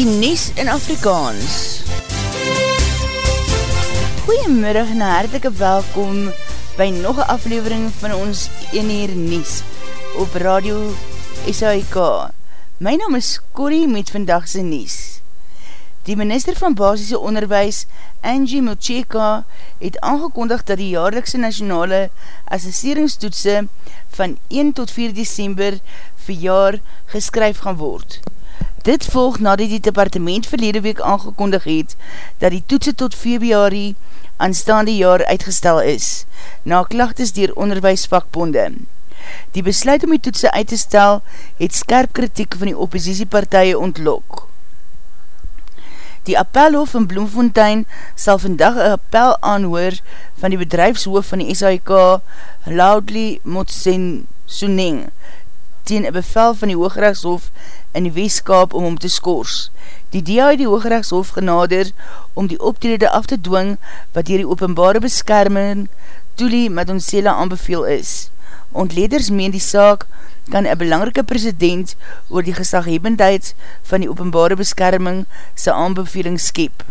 die Nies in Afrikaans. Goeiemiddag en hartelike welkom by nog een aflevering van ons 1 uur Nies op Radio SAIK. My naam is Corrie met vandagse Nies. Die minister van basisse onderwijs, Angie Mocheka, het aangekondig dat die jaarlikse nationale assesseringstoetse van 1 tot 4 december vir jaar geskryf gaan word. Dit volg nadat die departement verlede week aangekondig het dat die toetse tot februari aanstaande jaar uitgestel is, na klachtes dier onderwijsvakbonde. Die besluit om die toetse uit te stel het skerp kritiek van die oppositiepartije ontlok. Die appelhof in Bloemfontein sal vandag een appel aanhoor van die bedrijfshoof van die SAIK Loudly Motsen Soening teen een bevel van die Hoogrechtshof in die Weeskaap om om te skoors. Die DA het die Hoogrechtshof genader om die optrede af te dwing wat hier die openbare beskerming Tuli Madonsela aanbeveel is. Ontleders meen die saak kan een belangrike president oor die gesaghebendheid van die openbare beskerming sy aanbeveling skep.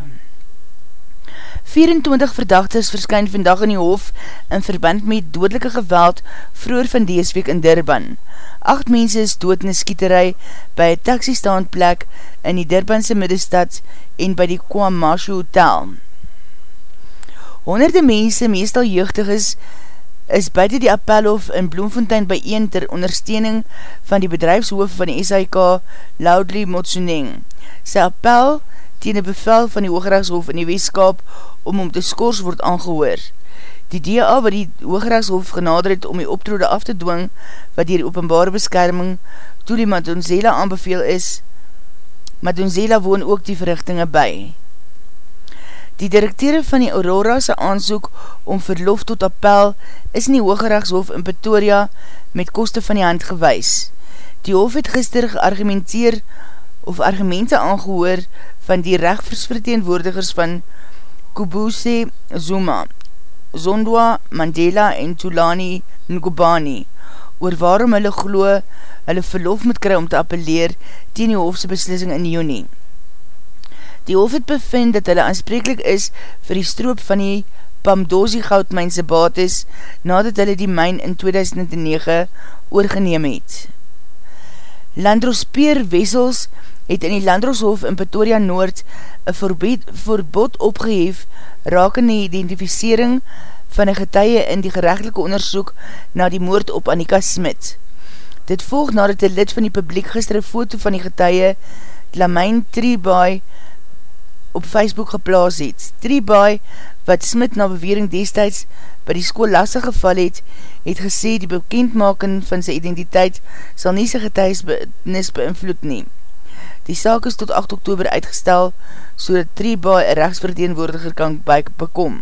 24 verdachtes verskyn vandag in die hof in verband met doodlike geweld vroeger van deesweek in Durban. Acht mense is dood in die skieterij by een taxistaanplek in die Durbanse middestad en by die Kwamashu Hotel. Honderde mense, meestal jeugdig is, is buiten die appelhof in Bloemfontein by een ter ondersteuning van die bedrijfshoof van die SIK Loudly Motsuneng. Sy appel teen die bevel van die Hoogrechtshof in die Weeskaap om om te skors word aangehoor. Die DA wat die Hoogrechtshof genader het om die optrode af te dwing wat die openbare beskerming toe die Madonzela aanbeveel is, Madonzela woon ook die verrichtinge by. Die directeure van die Aurora se aansoek om verlof tot appel is in die Hooggerechtshof in Pretoria met koste van die hand gewys. Die hof het gister geargumenteer of argumente aangehoor van die rechtversverteenwoordigers van Kubuse Zuma, Zondwa, Mandela en Tulani Ngubani oor waarom hulle glo hulle verlof moet kry om te appeleer teen die hofse beslissing in juni. Die hof het bevind dat hulle aanspreeklik is vir die stroop van die Pamdosi goudmijnse bates nadat hulle die mijn in 2009 oorgeneem het. Landrospeer Wessels het in die Landroshof in Pretoria Noord een voorbeed, voorbod opgeheef raak in die identificering van een getuie in die gerechtelike onderzoek na die moord op Annika Smit. Dit volg nadat die lid van die publiek gister een foto van die getuie Lamijn Treebaai op Facebook geplaas het. Treebaai, wat Smit na bewering destijds by die school lastig geval het, het gesê die bekendmaken van sy identiteit sal nie sy getuisnis beïnvloed neem. Die saak is tot 8 oktober uitgestel, so dat Treebaai een rechtsverteenwoordiger kan bekom.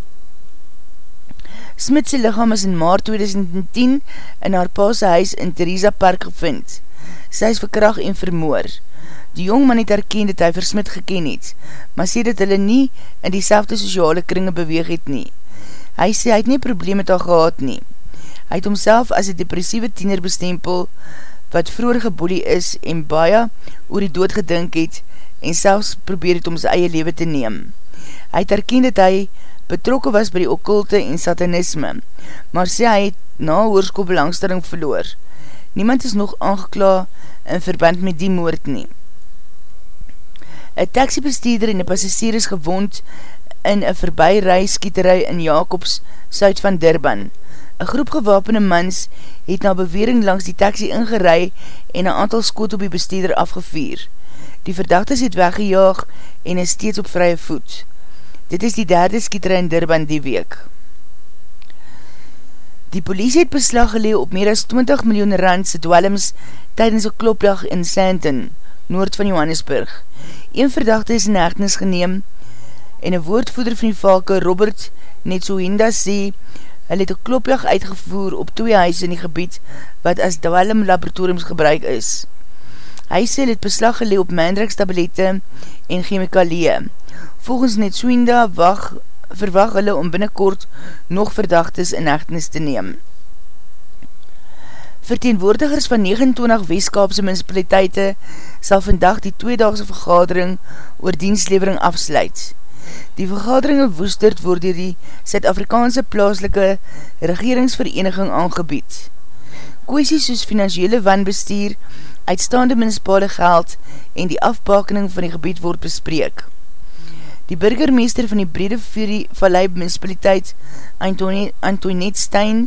Smit sy lichaam is in maart 2010 in haar paase huis in Theresa Park gevind. Sy is verkracht en vermoor. Die jongman het herken dat hy versmit geken het, maar sê dat hulle nie in die selfde sociale kringe beweeg het nie. Hy sê hy het nie probleem met haar gehad nie. Hy het homself as een depressieve tiener bestempel, wat vroeger geboelie is en baie oor die dood gedink het en selfs probeer het om sy eie leven te neem. Hy het herken dat hy betrokken was by die okkulte en satanisme, maar sê hy het na hoorskoel belangstelling verloor. Niemand is nog aangekla in verband met die moord neem. Een taxibesteeder en een passasier is gewond in een voorbijrij skieterij in Jacobs, suid van Durban. Een groep gewapende mans het na bewering langs die taxi ingerei en een aantal skoot op die besteeder afgevier. Die verdachtes het weggejaag en is steeds op vrye voet. Dit is die derde skieterij in Durban die week. Die polisie het beslag gelee op meer as 20 miljoen randse dwellings tydens een klopdag in Sandton, noord van Johannesburg. Een verdachte is in hechtenis geneem en een woordvoeder van die valke, Robert Netsohinda, sê hy het een klopjag uitgevoer op twee huis in die gebied wat as dwellum laboratoriums gebruik is. Hy sê hy het beslag gelee op mandrix tablette en chemikalie. Volgens Netsohinda wag, verwag hulle om binnenkort nog verdachtes in hechtenis te neem. Verteenwoordigers van 29 Westkaapse municipaliteite sal vandag die tweedaagse vergadering oor dienslevering afsluit. Die vergadering woesterd word dier die Zuid-Afrikaanse plaaslike regeringsvereniging aangebied. Kwesies soos financiële wanbestuur, uitstaande municipale geld en die afbakening van die gebied word bespreek. Die burgermeester van die Brede Vallei Municipaliteit, Antoinette Stein,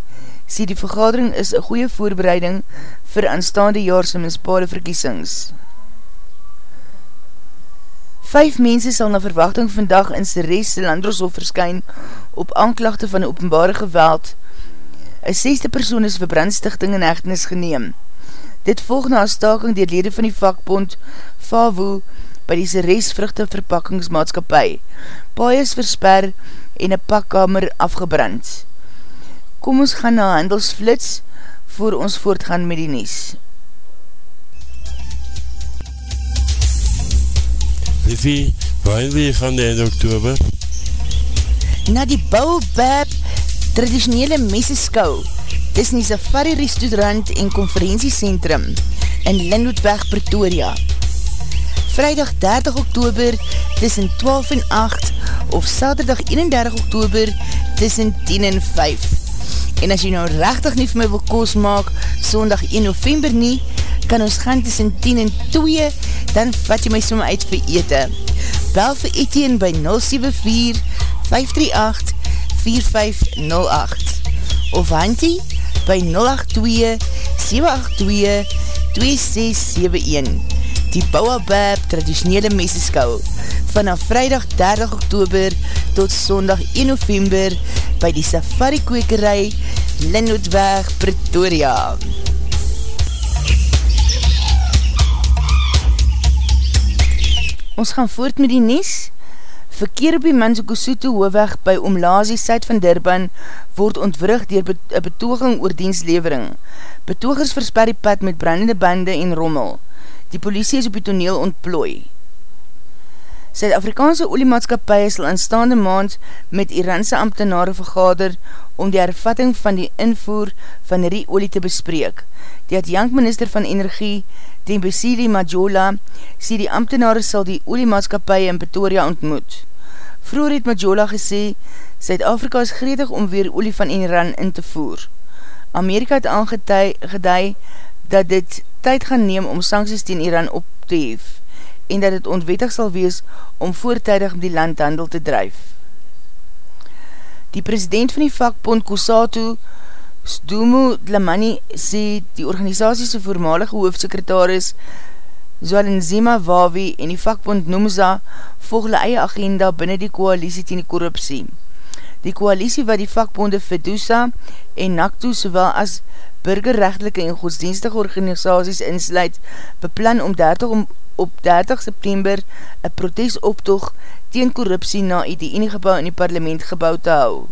sê die vergadering is een goeie voorbereiding vir aanstaande jaarse municipale verkiesings. Vijf mense sal na verwachting vandag in Ceres Landroshof verskyn op aanklachte van openbare geweld. Een seste persoon is vir brandstichting en echtenis geneem. Dit volg na staking dier lede van die vakbond FAVO by die Ceres vruchte verpakkingsmaatskapie. Paai is versper en een pakkamer afgebrand. Kom ons gaan na handelsflits voor ons voortgaan met die nies. Liffie, waarin wil jy gaan die einde oktober? Na die Baobab traditionele meseskou dis nie safari restaurant en konferentiecentrum in Lindhoedweg, Pretoria. Vrijdag 30 oktober tussen 12 en 8 of saterdag 31 oktober tussen 10 en 5. En as jy nou rechtig nie vir my wil koos maak, sondag 1 november nie, kan ons gaan tussen 10 en 2, dan vat jy my som uit vir ete. Bel vir Etienne by 074-538-4508 of Hantie by 082-782-2671 Die Bouwabab traditionele meseskou. Vanaf vrijdag 30 oktober tot sondag 1 november by die safari kwekerij Linnootweg Pretoria. Ons gaan voort met die nies. Verkeer op die Manzukusutu hoofweg by Omlazie, Suid van Durban, word ontwrig dier een betoging oor dienslevering. Betogers versper die pad met brandende bande en rommel. Die politie is op die toneel ontplooi. Suid-Afrikaanse oliemaatskapie sal aanstaande maand met Iranse ambtenare vergader om die hervatting van die invoer van die olie te bespreek. Die adjank minister van energie, Tembesili Majola, sê die ambtenare sal die oliemaatskapie in Pretoria ontmoet. Vroeger het Majola gesê, Suid-Afrika is gretig om weer olie van Iran in te voer. Amerika het aangedei dat dit tyd gaan neem om sancties teen Iran op te hef en dat het onwettig sal wees om voortijdig die landhandel te drijf. Die president van die vakbond Kosato, Sdumu Dlamani, sê die organisatiese voormalige hoofdsekretaris Zwalenzema Wawi en die vakbond Noemza volg hulle eie agenda binnen die koalisie teen die korruptie. Die koalisie wat die vakbonde Fedusa en NACTO sowel as burgerrechtelike en godsdienstige organisaties insluit, beplan om 30 om op 30 September een protesoptoog teen korruptie na die enige gebouw in die parlement gebouw te hou.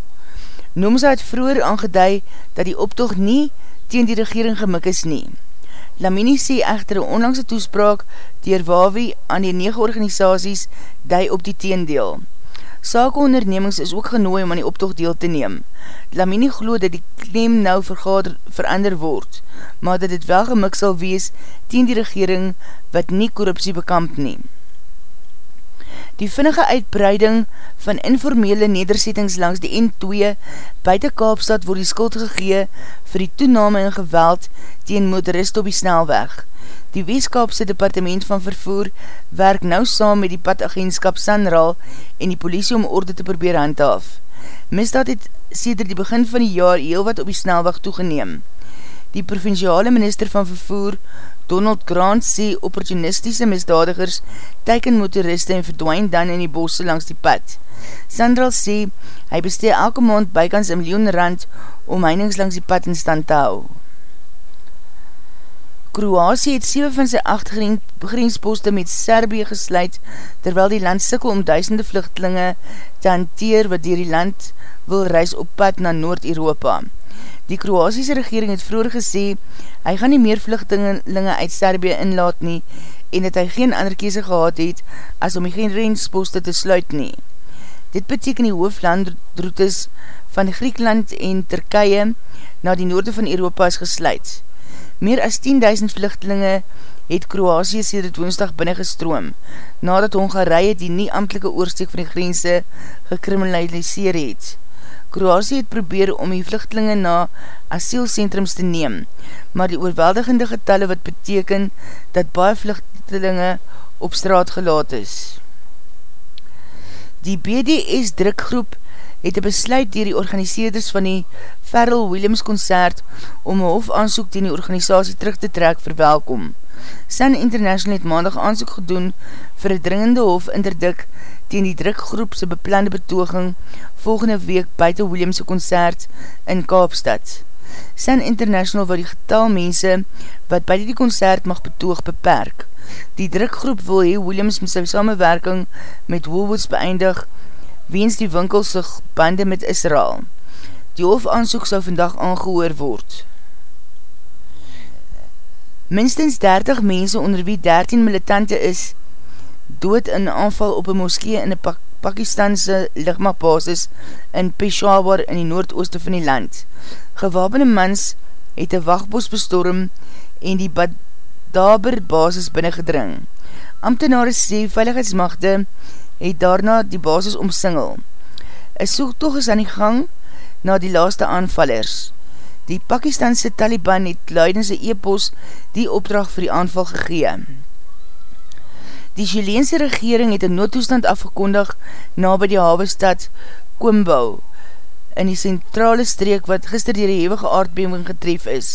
Noemsa het vroeger aangeduid dat die optoog nie teen die regering gemik is nie. Lamini sê echter een onlangse toespraak dier Wawi aan die 9 organisaties dui op die teendeel. Sake ondernemings is ook genooi om aan die optocht deel te neem. Lamini glo dat die claim nou vergader, verander word, maar dat dit wel gemik sal wees teen die regering wat nie korruptie bekamp neem. Die vinnige uitbreiding van informele nederzettings langs die N2 buiten Kaapstad word die skuld gegee vir die toename in geweld teen motorist op die snelweg. Die Weeskaapse Departement van Vervoer werk nou saam met die padagentskap Sanral en die politie om orde te probeer handhaaf. Misdaad het sêder die begin van die jaar heel wat op die snelweg toegeneem. Die provinciale minister van Vervoer, Donald Grant, sê opportunistische misdadigers teiken motoriste en verdwijn dan in die bosse langs die pad. Sandral sê, hy bestee elke maand bykans een miljoen rand om heinings langs die pad in stand te hou. Kroasie het 7 van sy 8 grensposte met Serbië gesluit, terwyl die land sikkel om duisende vluchtelinge te hanteer wat dier die land wil reis op pad na Noord-Europa. Die Kroasiese regering het vroeger gesê, hy gaan nie meer vluchtelinge uit Serbië inlaat nie en dat hy geen ander kese gehad het as om die grensposte te sluit nie. Dit beteken die hoofdlandroutes van Griekland en Turkije na die noorde van Europa is gesluit. Meer as 10.000 vluchtelinge het Kroasie sêde woensdag binnengestroom, nadat Hongarije die nie amtelike oorsteek van die grense gekriminaliseer het. Kroasie het probeer om die vluchtelinge na asielcentrums te neem, maar die oorweldigende getalle wat beteken dat baie vluchtelinge op straat gelaat is. Die BDS drukgroep het een besluit dier die organiseerders van die Farrell Williams concert om een hofaansoek ten die organisatie terug te trek verwelkom. Sun International het maandag aansoek gedoen vir een dringende hof interdik ten die drukgroepse beplande betoging volgende week buiten Williams concert in Kaapstad. Sun International wil die getal mense wat buiten die concert mag betoog beperk. Die drukgroep wil hee Williams met sy samenwerking met Woolwoods beëindig weens die winkelse bande met Israel. Die hofaansoek sal vandag aangehoor word. Minstens 30 mense onder wie 13 militante is, dood in aanval op een moskee in een Pak Pakistanse lichtmachtbasis in Peshawar in die noordooste van die land. Gewapende mans het een wachtbos bestorm en die Badaber basis binnengedring. Amtenare sê veiligheidsmachte het daarna die basis omsingel. Een soektocht is aan die gang na die laaste aanvallers. Die Pakistanse Taliban het luidense e-pos die opdracht vir die aanval gegee. Die Chileense regering het een noodtoestand afgekondig na by die havenstad Koombou in die centrale streek wat gister dier die hevige aardbeming getref is.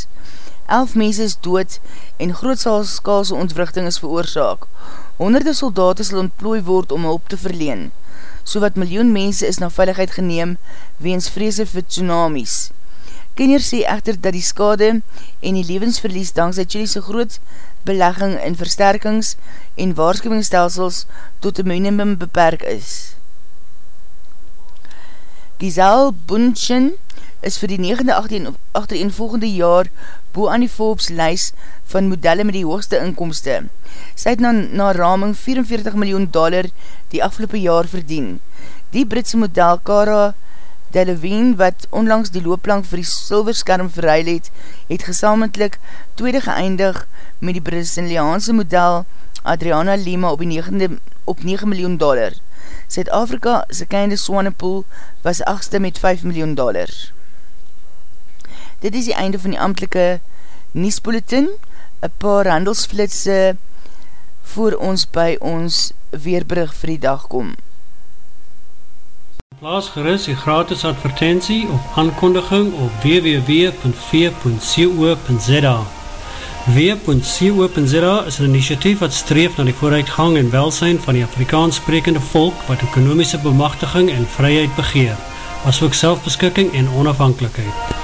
Elf mense is dood en grootskaalse ontwrichting is veroorzaak. Honderde soldaten sal ontplooi word om hulp te verleen. So wat miljoen mense is na veiligheid geneem weens vrese vir tsunamies. Kenner sê echter dat die skade en die levensverlies dankzij Chili's groot belegging in versterkings en waarschuwingsstelsels tot een minimum beperk is. Giselle Bunchen is vir die 9de 18 volgende jaar boe aan die Forbes lys van modelle met die hoogste inkomste. Sy het na, na raming 44 miljoen dollar die afgelopen jaar verdien. Die Britse model Cara Delevingne, wat onlangs die loopplank vir die silverskerm verruil het, het gesamentlik tweede geëindig met die Braziliaanse model Adriana Lima op, 9, op 9 miljoen dollar. Zuid-Afrika, sy kende Swanepoel, was 8ste met 5 miljoen dollar. Dit is die einde van die amtelike Niesbulletin, een paar handelsflitse voor ons by ons weerbrug vir die dag kom. Plaas geris die gratis advertentie op aankondiging op www.v.co.za W.co.za is een initiatief wat streef na die vooruitgang en welsijn van die Afrikaans sprekende volk wat ekonomische bemachtiging en vryheid begeer, as ook selfbeskikking en onafhankelijkheid.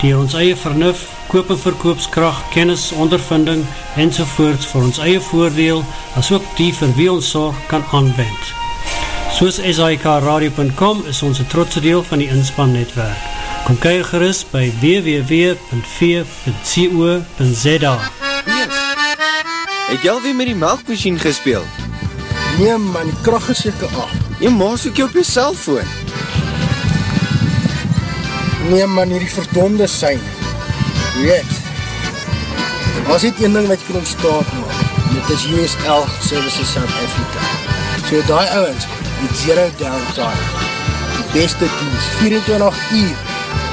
die ons eie vernuf, koop en verkoopskracht, kennis, ondervinding en sovoorts vir ons eie voordeel as ook die vir wie ons zorg kan aanwend. Soos SIKRadio.com is ons een trotse deel van die inspannetwerk. Kom kyk gerust by www.v.co.za Het jy alweer met die melkmachine gespeeld? Nee man, die kracht is jyke af. Jy maas ook jy op jy cellfoon. Nee man, hierdie verdonde sein. Weet, was dit een ding wat jy kan ontstaan maak. Dit is USL Services South Africa. So die ouwens, die zero downtime. Die beste dienst, 24 uur.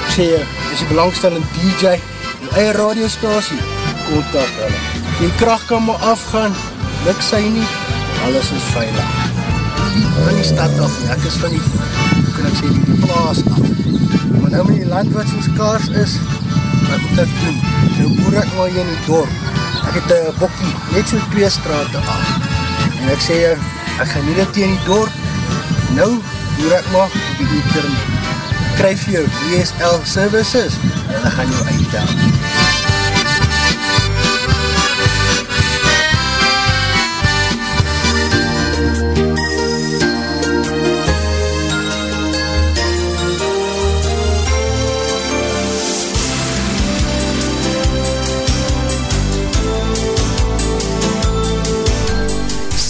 Ek sê jy, is die belangstellende DJ, die eie radiostasie, kontak hulle. Die kracht kan maar afgaan, luk sy nie, alles is veilig. Van die stad af, ek is van die, hoe kan ek sê, die plaas af met die land wat soos kaars is, wat moet ek doen? Nou boer ek maar hier in die dorp. Ek het een bokkie, net so twee straten af. En ek sê, ek gaan nie dit in die dorp. Nou boer ek maar op die internet. Kryf jou DSL services en ek gaan jou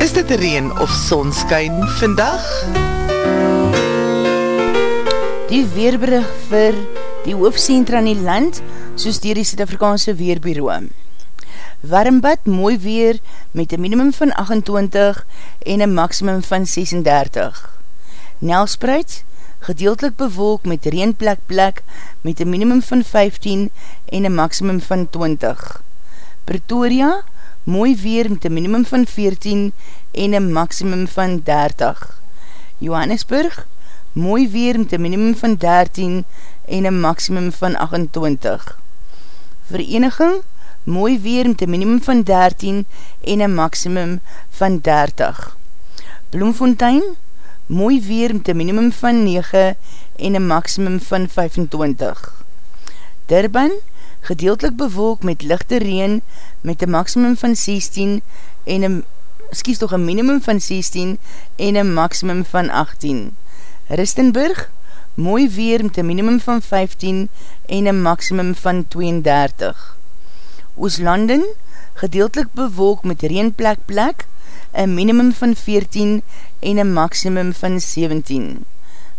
Is dit reen of sonskyn vandag? Die weerbrug vir die hoofdcentra in die land, soos dier die Suid-Afrikaanse Weerbureau. Warmbad, mooi weer, met een minimum van 28 en een maximum van 36. Nelspreid, gedeeltelik bewolk met reenplek plek, met een minimum van 15 en een maximum van 20. Pretoria, mooi weer met een minimum van 14 en een maximum van 30. Johannesburg, mooi weer met een minimum van 13 en een maximum van 28. Vereniging, mooi weer met een minimum van 13 en een maximum van 30. Bloemfontein, mooi weer met een minimum van 9 en een maximum van 25. Durban, gedeeltelik bewolk met lichte reen met een maximum van 16 en een, skies toch een minimum van 16 en een maximum van 18. Ristenburg, mooi weer met een minimum van 15 en een maximum van 32. Ooslanden, gedeeltelik bewolk met reenplek plek, een minimum van 14 en een maximum van 17.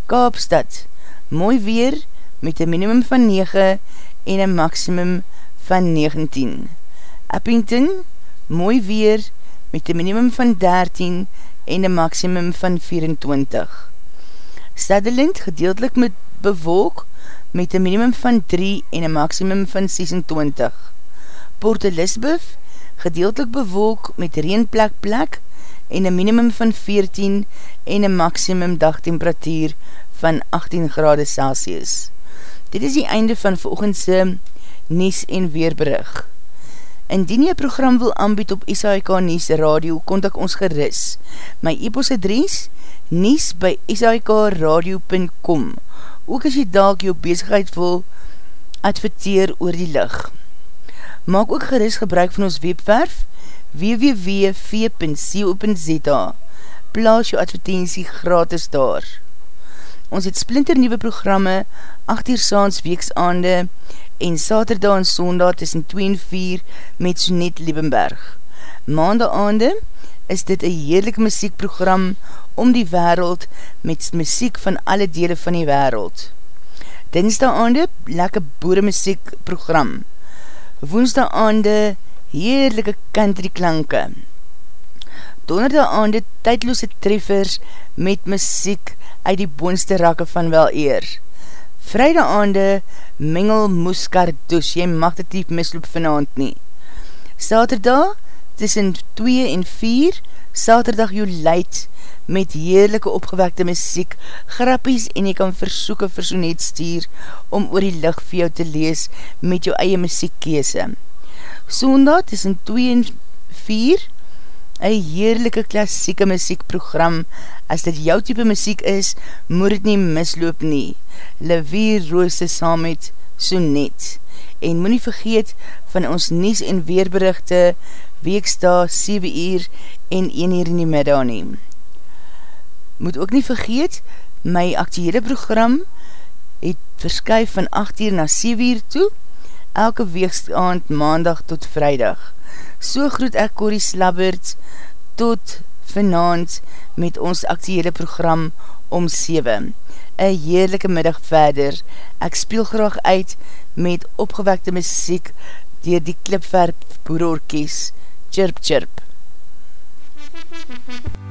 Kaapstad, mooi weer met een minimum van 9 en een maximum van 19. Eppington, mooi weer met een minimum van 13 en een maximum van 24. Sutherland, gedeeltelik met bewolk met een minimum van 3 en een maximum van 26. Port Elizabeth, gedeeltelik bewolk met reenplek plek en een minimum van 14 en een maximum dagtemperatuur van 18 grade Celsius. Dit is die einde van volgendse Nies en Weerbrug. Indien jy program wil aanbied op SAIK Nies Radio, kontak ons geris. My e-post adres, nies by sikradio.com Ook as jy dalk jou bezigheid wil adverteer oor die lig. Maak ook geris gebruik van ons webwerf www.v.co.za Plaas jou advertentie gratis daar. Ons het splinter nieuwe programme 8 uur saans weeksaande en saterdag en sondag tussen 2 en 4 met Sonet Liebenberg. Maandag aande is dit een heerlijke muziekprogram om die wereld met muziek van alle dele van die wereld. Dinsdag aande lekker boere muziekprogram. Woensdag aande heerlijke country klanke. Donderdag aande tydloose treffers met muziek uit die boonste rakke van wel eer. Vrijdag aande mengel moeskar dus, jy mag dit nie misloop vanavond nie. Saterdag tussen 2 en 4, saterdag jou leid, met heerlijke opgewekte muziek, grappies en jy kan versoeken vir so net stuur om oor die licht vir jou te lees met jou eie muziekkeese. Sondag tussen 2 en 4, een heerlijke klassieke muziekprogram. As dit jou type muziek is, moet het nie misloop nie. Levier roose saam met so net. En moet nie vergeet van ons nies en weerberichte weeksta 7 uur en 1 uur in die middag neem. Moet ook nie vergeet, my actiehede program het verskuif van 8 uur na 7 uur toe, elke weekstaand maandag tot vrijdag. So groet ek Corrie Slabbert tot vanavond met ons actiehede program om 7. Een heerlijke middag verder. Ek speel graag uit met opgewekte muziek dier die klipverp boerorkies. Chirp, chirp. Plaas